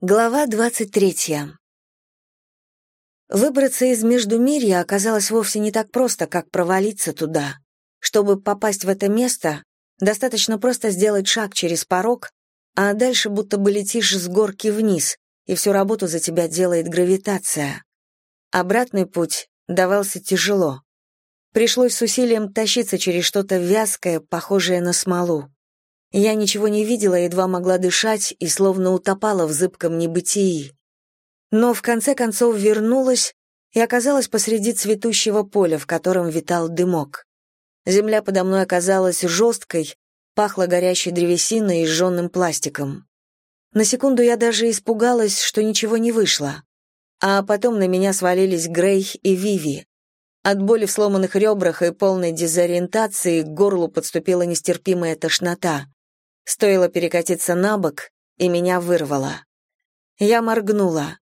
Глава 23. Выбраться из Междумирья оказалось вовсе не так просто, как провалиться туда. Чтобы попасть в это место, достаточно просто сделать шаг через порог, а дальше будто бы летишь с горки вниз, и всю работу за тебя делает гравитация. Обратный путь давался тяжело. Пришлось с усилием тащиться через что-то вязкое, похожее на смолу. Я ничего не видела, едва могла дышать и словно утопала в зыбком небытии. Но в конце концов вернулась и оказалась посреди цветущего поля, в котором витал дымок. Земля подо мной оказалась жесткой, пахла горящей древесиной и сжженным пластиком. На секунду я даже испугалась, что ничего не вышло. А потом на меня свалились Грей и Виви. От боли в сломанных ребрах и полной дезориентации к горлу подступила нестерпимая тошнота. Стоило перекатиться на бок, и меня вырвало. Я моргнула.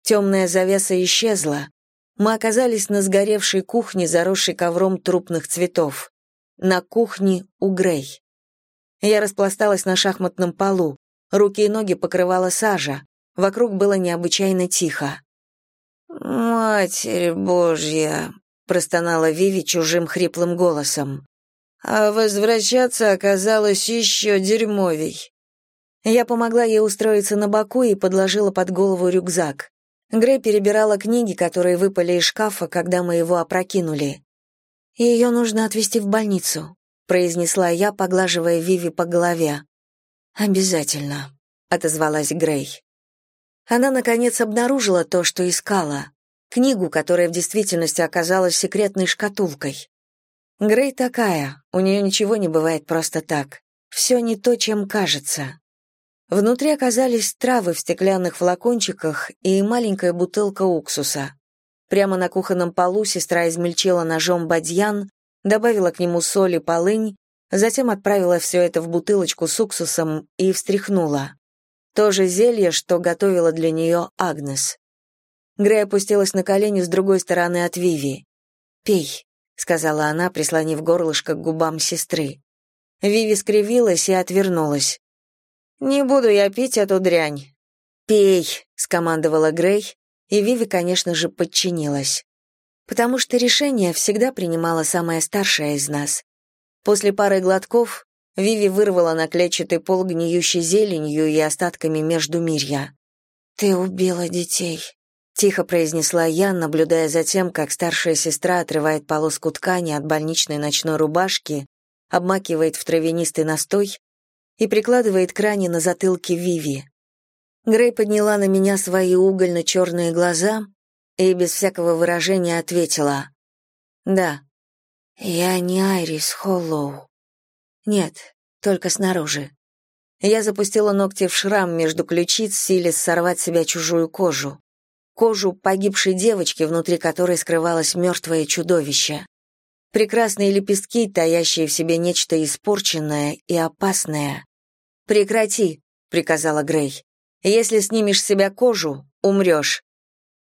Темная завеса исчезла. Мы оказались на сгоревшей кухне, заросшей ковром трупных цветов. На кухне у Грей. Я распласталась на шахматном полу. Руки и ноги покрывала сажа. Вокруг было необычайно тихо. «Матерь Божья!» — простонала Виви чужим хриплым голосом а возвращаться оказалось еще дерьмовей. Я помогла ей устроиться на боку и подложила под голову рюкзак. Грей перебирала книги, которые выпали из шкафа, когда мы его опрокинули. «Ее нужно отвезти в больницу», — произнесла я, поглаживая Виви по голове. «Обязательно», — отозвалась Грей. Она, наконец, обнаружила то, что искала. Книгу, которая в действительности оказалась секретной шкатулкой. Грей такая, у нее ничего не бывает просто так. Все не то, чем кажется. Внутри оказались травы в стеклянных флакончиках и маленькая бутылка уксуса. Прямо на кухонном полу сестра измельчила ножом бадьян, добавила к нему соль и полынь, затем отправила все это в бутылочку с уксусом и встряхнула. То же зелье, что готовила для нее Агнес. Грей опустилась на колени с другой стороны от Виви. «Пей», сказала она, прислонив горлышко к губам сестры. Виви скривилась и отвернулась. Не буду я пить эту дрянь. Пей, скомандовала Грей, и Виви, конечно же, подчинилась. Потому что решение всегда принимала самая старшая из нас. После пары глотков Виви вырвала на клетчатый пол гниющей зеленью и остатками между мирья. «Ты убила детей», Тихо произнесла я, наблюдая за тем, как старшая сестра отрывает полоску ткани от больничной ночной рубашки, обмакивает в травянистый настой и прикладывает к ране на затылке Виви. Грей подняла на меня свои угольно-черные глаза и без всякого выражения ответила «Да». «Я не Айрис Холлоу». «Нет, только снаружи». Я запустила ногти в шрам между ключиц, силясь сорвать себя чужую кожу кожу погибшей девочки, внутри которой скрывалось мертвое чудовище. Прекрасные лепестки, таящие в себе нечто испорченное и опасное. «Прекрати», — приказала Грей. «Если снимешь с себя кожу, умрешь».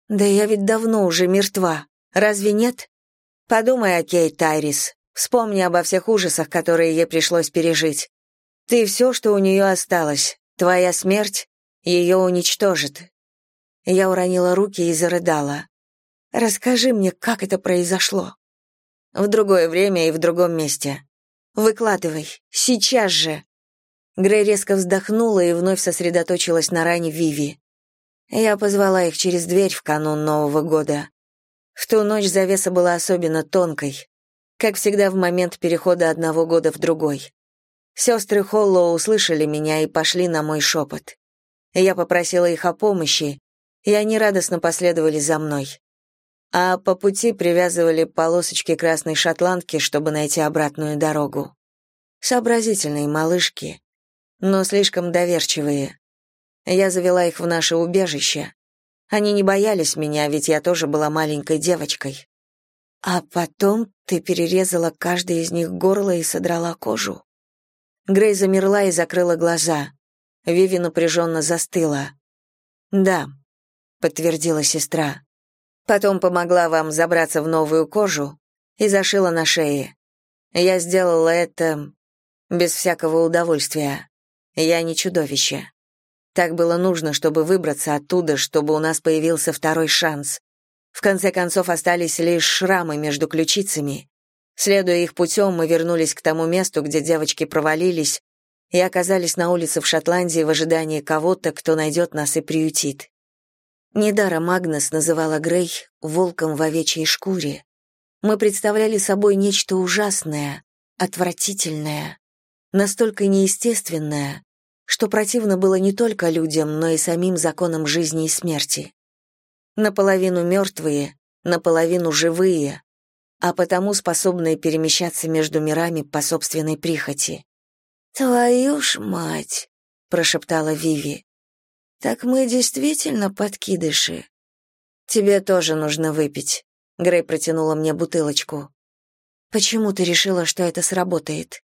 «Да я ведь давно уже мертва. Разве нет?» «Подумай о Кейт Тайрис. Вспомни обо всех ужасах, которые ей пришлось пережить. Ты все, что у нее осталось. Твоя смерть ее уничтожит, я уронила руки и зарыдала. «Расскажи мне, как это произошло?» «В другое время и в другом месте. Выкладывай. Сейчас же!» Грей резко вздохнула и вновь сосредоточилась на ране Виви. Я позвала их через дверь в канун Нового года. В ту ночь завеса была особенно тонкой, как всегда в момент перехода одного года в другой. Сестры Холлоу услышали меня и пошли на мой шепот. Я попросила их о помощи, и они радостно последовали за мной. А по пути привязывали полосочки красной шотландки, чтобы найти обратную дорогу. Сообразительные малышки, но слишком доверчивые. Я завела их в наше убежище. Они не боялись меня, ведь я тоже была маленькой девочкой. А потом ты перерезала каждой из них горло и содрала кожу. Грей замерла и закрыла глаза. Виви напряженно застыла. Да, подтвердила сестра. Потом помогла вам забраться в новую кожу и зашила на шее. Я сделала это без всякого удовольствия. Я не чудовище. Так было нужно, чтобы выбраться оттуда, чтобы у нас появился второй шанс. В конце концов остались лишь шрамы между ключицами. Следуя их путем, мы вернулись к тому месту, где девочки провалились, и оказались на улице в Шотландии в ожидании кого-то, кто найдет нас и приютит. Недаром Агнес называла Грей «волком в овечьей шкуре». Мы представляли собой нечто ужасное, отвратительное, настолько неестественное, что противно было не только людям, но и самим законам жизни и смерти. Наполовину мертвые, наполовину живые, а потому способные перемещаться между мирами по собственной прихоти. «Твою ж мать!» — прошептала Виви. «Так мы действительно подкидыши?» «Тебе тоже нужно выпить». Грей протянула мне бутылочку. «Почему ты решила, что это сработает?»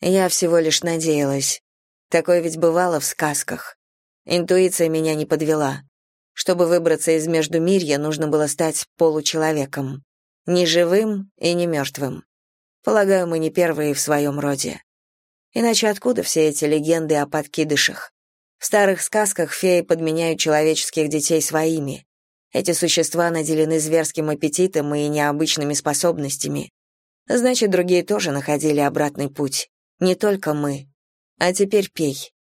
«Я всего лишь надеялась. Такое ведь бывало в сказках. Интуиция меня не подвела. Чтобы выбраться из Междумирья, нужно было стать получеловеком. Ни живым и не мертвым. Полагаю, мы не первые в своем роде. Иначе откуда все эти легенды о подкидышах? В старых сказках феи подменяют человеческих детей своими. Эти существа наделены зверским аппетитом и необычными способностями. Значит, другие тоже находили обратный путь. Не только мы. А теперь пей.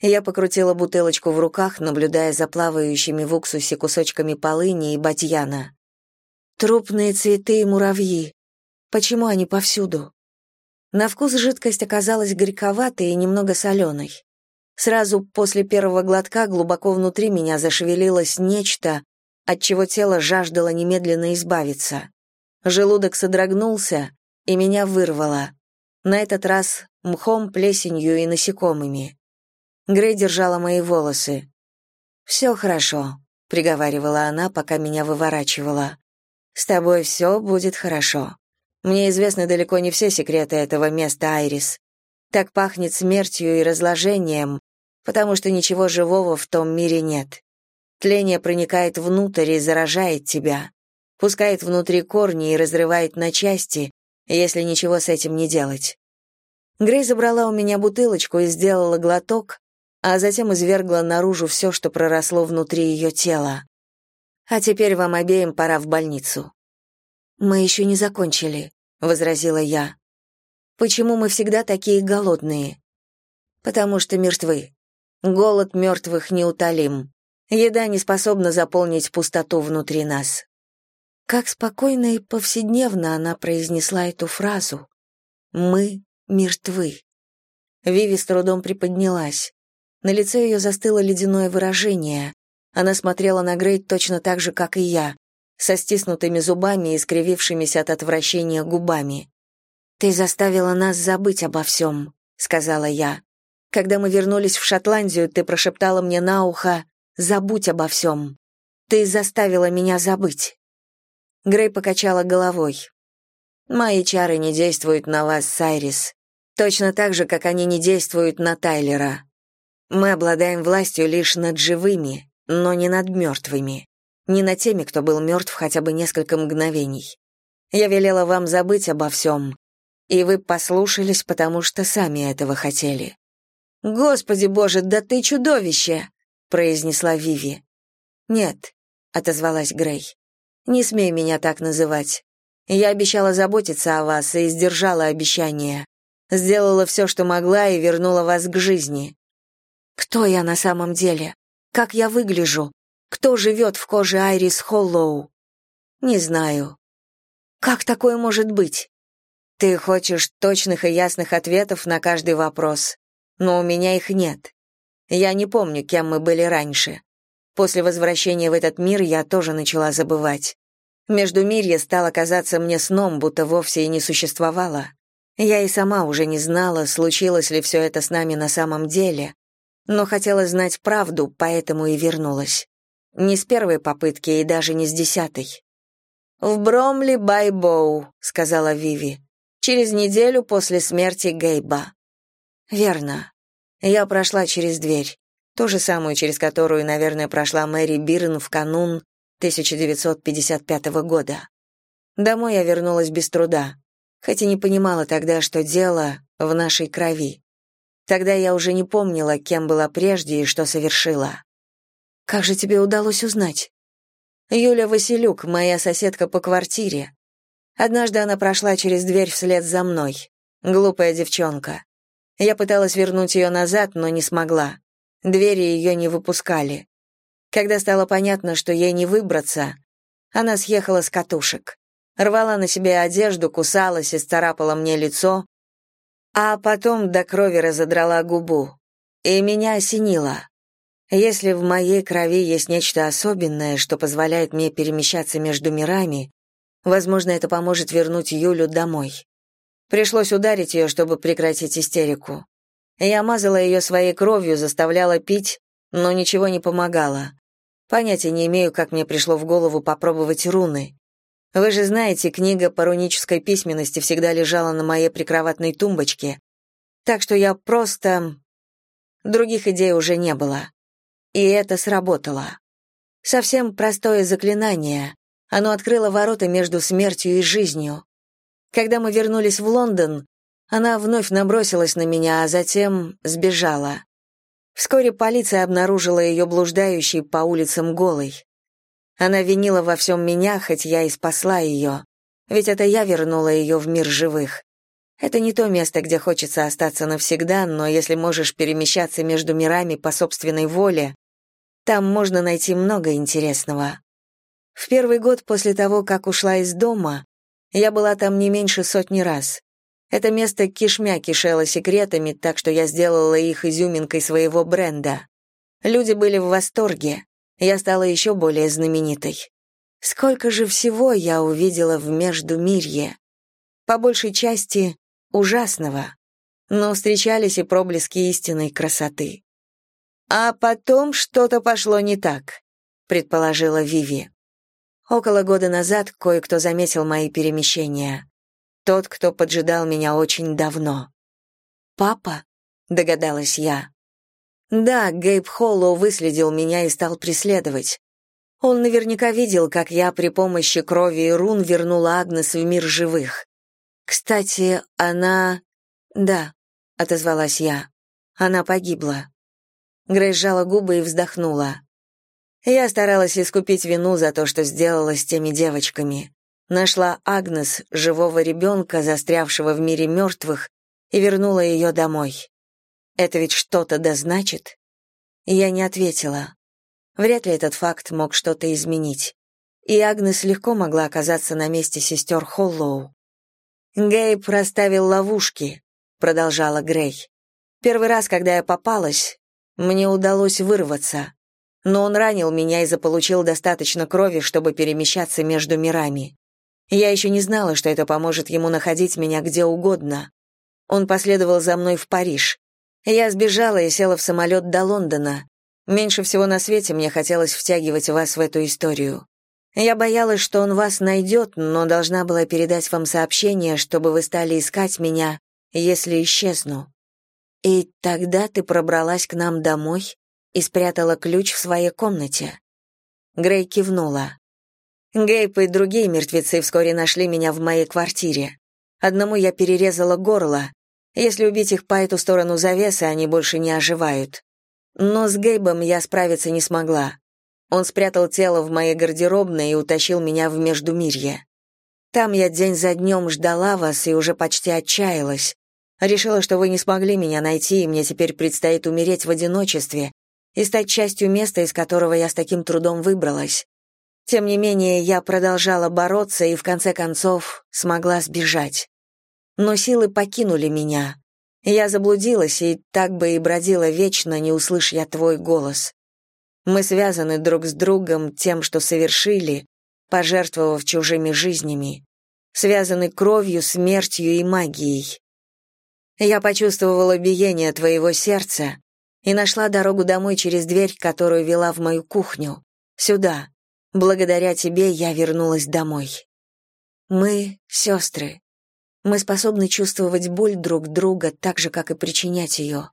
Я покрутила бутылочку в руках, наблюдая за плавающими в уксусе кусочками полыни и бадьяна. Трупные цветы и муравьи. Почему они повсюду? На вкус жидкость оказалась горьковатой и немного соленой. Сразу после первого глотка глубоко внутри меня зашевелилось нечто, от чего тело жаждало немедленно избавиться. Желудок содрогнулся, и меня вырвало. На этот раз мхом, плесенью и насекомыми. Грей держала мои волосы. «Все хорошо», — приговаривала она, пока меня выворачивала. «С тобой все будет хорошо». Мне известны далеко не все секреты этого места, Айрис. Так пахнет смертью и разложением, потому что ничего живого в том мире нет. Тление проникает внутрь и заражает тебя, пускает внутри корни и разрывает на части, если ничего с этим не делать. Грей забрала у меня бутылочку и сделала глоток, а затем извергла наружу все, что проросло внутри ее тела. А теперь вам обеим пора в больницу. Мы еще не закончили возразила я. Почему мы всегда такие голодные? Потому что мертвы. Голод мертвых неутолим. Еда не способна заполнить пустоту внутри нас. Как спокойно и повседневно она произнесла эту фразу. Мы мертвы. Виви с трудом приподнялась. На лице ее застыло ледяное выражение. Она смотрела на Грейт точно так же, как и я, со стиснутыми зубами и скривившимися от отвращения губами. «Ты заставила нас забыть обо всем», — сказала я. «Когда мы вернулись в Шотландию, ты прошептала мне на ухо «забудь обо всем». Ты заставила меня забыть». Грей покачала головой. «Мои чары не действуют на вас, Сайрис, точно так же, как они не действуют на Тайлера. Мы обладаем властью лишь над живыми, но не над мертвыми не над теми, кто был мертв хотя бы несколько мгновений. Я велела вам забыть обо всем, и вы послушались, потому что сами этого хотели. Господи Боже, да ты чудовище, произнесла Виви. Нет, отозвалась Грей. Не смей меня так называть. Я обещала заботиться о вас и сдержала обещание. Сделала все, что могла и вернула вас к жизни. Кто я на самом деле? Как я выгляжу? Кто живет в коже Айрис Холлоу? Не знаю. Как такое может быть? Ты хочешь точных и ясных ответов на каждый вопрос, но у меня их нет. Я не помню, кем мы были раньше. После возвращения в этот мир я тоже начала забывать. Междумирье стало казаться мне сном, будто вовсе и не существовало. Я и сама уже не знала, случилось ли все это с нами на самом деле, но хотела знать правду, поэтому и вернулась. Не с первой попытки и даже не с десятой. «В Бромли Байбоу», — сказала Виви. «Через неделю после смерти Гейба». «Верно. Я прошла через дверь. Ту же самую, через которую, наверное, прошла Мэри Бирн в канун 1955 года. Домой я вернулась без труда, хоть и не понимала тогда, что дело в нашей крови. Тогда я уже не помнила, кем была прежде и что совершила. «Как же тебе удалось узнать?» «Юля Василюк, моя соседка по квартире. Однажды она прошла через дверь вслед за мной. Глупая девчонка. Я пыталась вернуть ее назад, но не смогла. Двери ее не выпускали. Когда стало понятно, что ей не выбраться, она съехала с катушек. Рвала на себе одежду, кусалась и старапала мне лицо, а потом до крови разодрала губу. И меня осенило. Если в моей крови есть нечто особенное, что позволяет мне перемещаться между мирами, возможно, это поможет вернуть Юлю домой. Пришлось ударить ее, чтобы прекратить истерику. Я мазала ее своей кровью, заставляла пить, но ничего не помогало. Понятия не имею, как мне пришло в голову попробовать руны. Вы же знаете, книга по рунической письменности всегда лежала на моей прикроватной тумбочке, так что я просто... Других идей уже не было. И это сработало. Совсем простое заклинание. Оно открыло ворота между смертью и жизнью. Когда мы вернулись в Лондон, она вновь набросилась на меня, а затем сбежала. Вскоре полиция обнаружила ее блуждающей по улицам голой. Она винила во всем меня, хоть я и спасла ее. Ведь это я вернула ее в мир живых. Это не то место, где хочется остаться навсегда, но если можешь перемещаться между мирами по собственной воле, там можно найти много интересного. В первый год после того, как ушла из дома, я была там не меньше сотни раз. Это место кишмя кишело секретами, так что я сделала их изюминкой своего бренда. Люди были в восторге я стала еще более знаменитой. Сколько же всего я увидела в Междумирье. По большей части ужасного, но встречались и проблески истинной красоты. А потом что-то пошло не так, предположила Виви. Около года назад кое-кто заметил мои перемещения. Тот, кто поджидал меня очень давно. Папа, догадалась я. Да, Гейб Холлоу выследил меня и стал преследовать. Он наверняка видел, как я при помощи крови и рун вернула Агнес в мир живых. Кстати, она... Да, отозвалась я. Она погибла. Грейс сжала губы и вздохнула. Я старалась искупить вину за то, что сделала с теми девочками. Нашла Агнес, живого ребенка, застрявшего в мире мертвых, и вернула ее домой. Это ведь что-то да значит? Я не ответила. Вряд ли этот факт мог что-то изменить. И Агнес легко могла оказаться на месте сестер Холлоу. «Гейб расставил ловушки», — продолжала Грей. «Первый раз, когда я попалась, мне удалось вырваться. Но он ранил меня и заполучил достаточно крови, чтобы перемещаться между мирами. Я еще не знала, что это поможет ему находить меня где угодно. Он последовал за мной в Париж. Я сбежала и села в самолет до Лондона. Меньше всего на свете мне хотелось втягивать вас в эту историю. Я боялась, что он вас найдет, но должна была передать вам сообщение, чтобы вы стали искать меня, если исчезну. И тогда ты пробралась к нам домой и спрятала ключ в своей комнате. Грей кивнула. Гейп и другие мертвецы вскоре нашли меня в моей квартире. Одному я перерезала горло, если убить их по эту сторону завесы, они больше не оживают. Но с Гейбом я справиться не смогла. Он спрятал тело в моей гардеробной и утащил меня в Междумирье. Там я день за днем ждала вас и уже почти отчаялась. Решила, что вы не смогли меня найти, и мне теперь предстоит умереть в одиночестве и стать частью места, из которого я с таким трудом выбралась. Тем не менее, я продолжала бороться и в конце концов смогла сбежать но силы покинули меня. Я заблудилась и так бы и бродила вечно, не услышь я твой голос. Мы связаны друг с другом тем, что совершили, пожертвовав чужими жизнями, связаны кровью, смертью и магией. Я почувствовала биение твоего сердца и нашла дорогу домой через дверь, которую вела в мою кухню. Сюда. Благодаря тебе я вернулась домой. Мы — сестры. Мы способны чувствовать боль друг друга так же, как и причинять ее.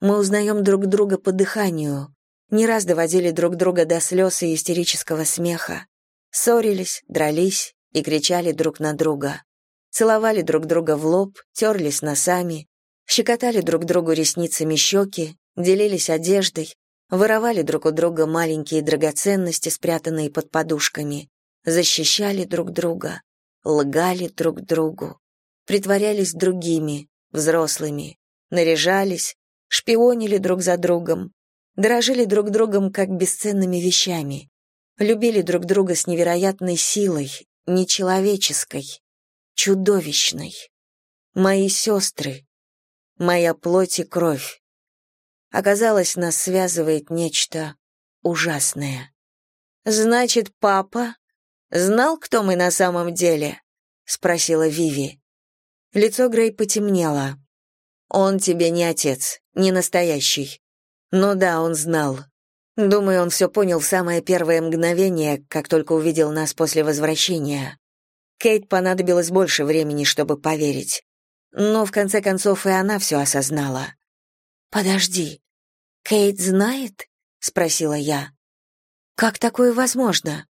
Мы узнаем друг друга по дыханию, не раз доводили друг друга до слез и истерического смеха. Ссорились, дрались и кричали друг на друга. Целовали друг друга в лоб, терлись носами, Щекотали друг другу ресницами щеки, делились одеждой, воровали друг у друга маленькие драгоценности, спрятанные под подушками, защищали друг друга, лгали друг другу, притворялись другими, взрослыми, наряжались, шпионили друг за другом, дорожили друг другом как бесценными вещами, любили друг друга с невероятной силой, нечеловеческой, чудовищной. Мои сестры, моя плоть и кровь. Оказалось, нас связывает нечто ужасное. «Значит, папа знал, кто мы на самом деле?» — спросила Виви. Лицо Грей потемнело. «Он тебе не отец, не настоящий. Ну да, он знал. Думаю, он все понял в самое первое мгновение, как только увидел нас после возвращения. Кейт понадобилось больше времени, чтобы поверить. Но в конце концов и она все осознала. «Подожди, Кейт знает?» — спросила я. «Как такое возможно?»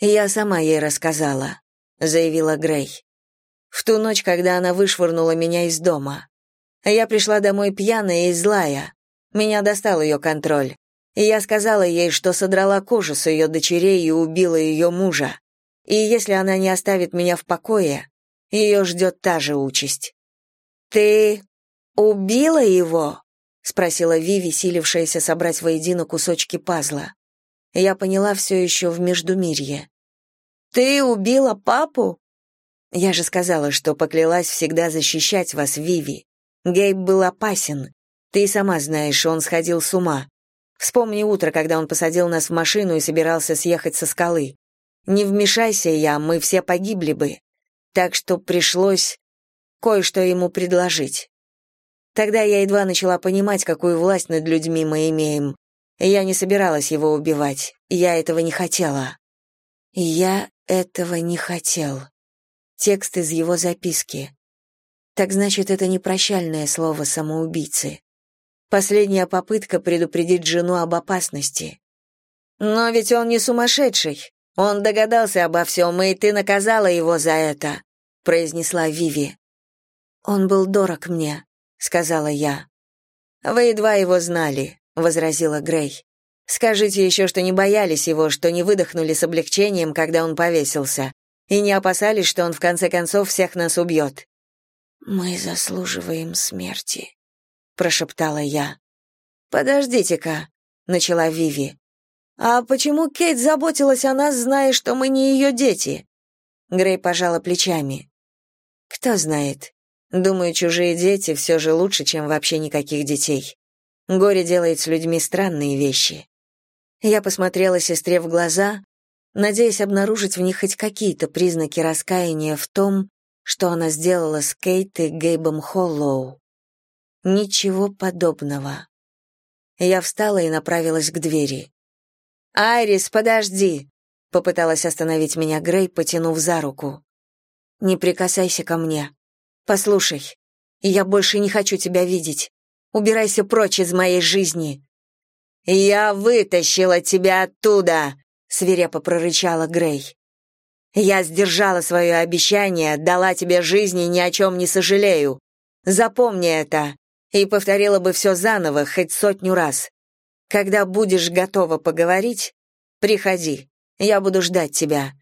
«Я сама ей рассказала», — заявила Грей. «В ту ночь, когда она вышвырнула меня из дома. Я пришла домой пьяная и злая. Меня достал ее контроль. Я сказала ей, что содрала кожу с ее дочерей и убила ее мужа. И если она не оставит меня в покое, ее ждет та же участь. «Ты убила его?» — спросила Виви, силившаяся собрать воедино кусочки пазла. Я поняла все еще в Междумирье. «Ты убила папу?» «Я же сказала, что поклялась всегда защищать вас, Виви. Гейб был опасен. Ты сама знаешь, он сходил с ума. Вспомни утро, когда он посадил нас в машину и собирался съехать со скалы. Не вмешайся я, мы все погибли бы. Так что пришлось кое-что ему предложить. Тогда я едва начала понимать, какую власть над людьми мы имеем. Я не собиралась его убивать. Я этого не хотела. Я этого не хотел. Текст из его записки. Так значит, это не прощальное слово самоубийцы. Последняя попытка предупредить жену об опасности. Но ведь он не сумасшедший. Он догадался обо всем, и ты наказала его за это, произнесла Виви. Он был дорог мне, сказала я. Вы едва его знали, возразила Грей. Скажите еще, что не боялись его, что не выдохнули с облегчением, когда он повесился, и не опасались, что он в конце концов всех нас убьет. Мы заслуживаем смерти, прошептала я. Подождите-ка, начала Виви. А почему Кейт заботилась о нас, зная, что мы не ее дети? Грей пожала плечами. Кто знает. Думаю, чужие дети все же лучше, чем вообще никаких детей. Горе делает с людьми странные вещи. Я посмотрела сестре в глаза, надеясь обнаружить в них хоть какие-то признаки раскаяния в том, что она сделала с Кейт и Гейбом Холлоу. Ничего подобного. Я встала и направилась к двери. «Айрис, подожди!» — попыталась остановить меня Грей, потянув за руку. «Не прикасайся ко мне. Послушай, я больше не хочу тебя видеть. Убирайся прочь из моей жизни». «Я вытащила тебя оттуда!» — свирепо прорычала Грей. «Я сдержала свое обещание, дала тебе жизнь и ни о чем не сожалею. Запомни это и повторила бы все заново хоть сотню раз. Когда будешь готова поговорить, приходи, я буду ждать тебя,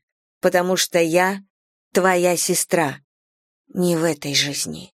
потому что я твоя сестра. Не в этой жизни.